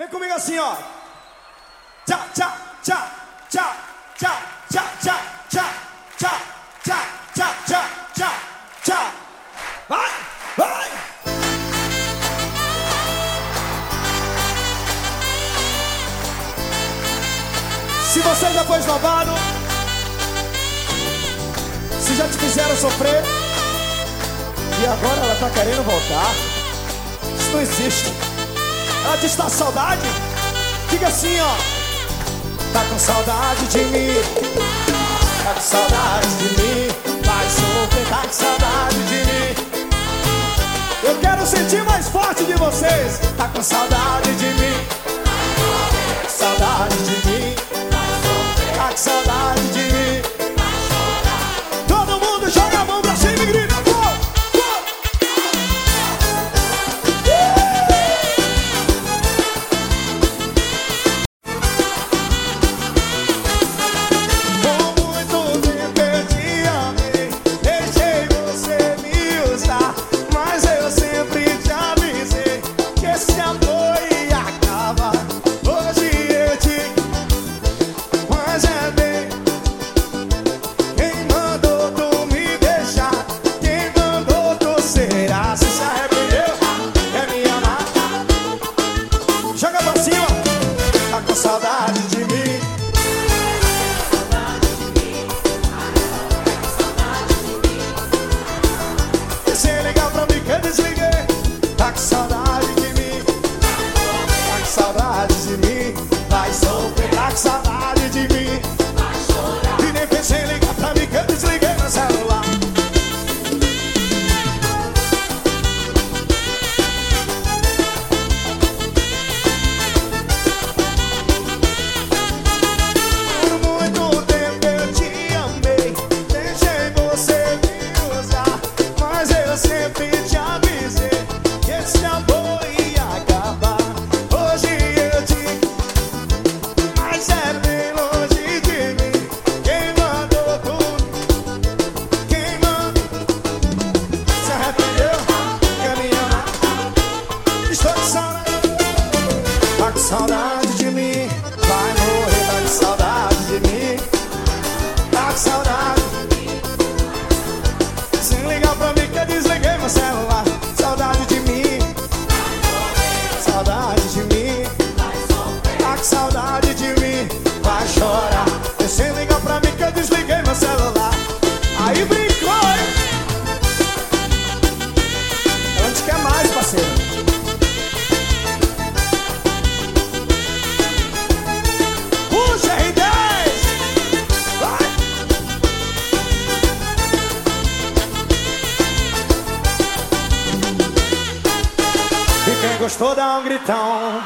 Vem comigo assim, ó. Tchá, tchá, tchá, tchá, tchá, tchá, tchá, tchá, tchá, tchá, tchá, tchá, tchá, tchá. Vai, vai. Se você já foi esnobado, se já te fizeram sofrer, e agora ela tá querendo voltar, isso não existe. Antes está saudade, diga assim, ó. Tá com saudade de mim, tá com saudade de mim, vai sofrer, tá com saudade de mim. Eu quero sentir mais forte de vocês, tá com saudade de mim. saudade. gostou, dá um gritão.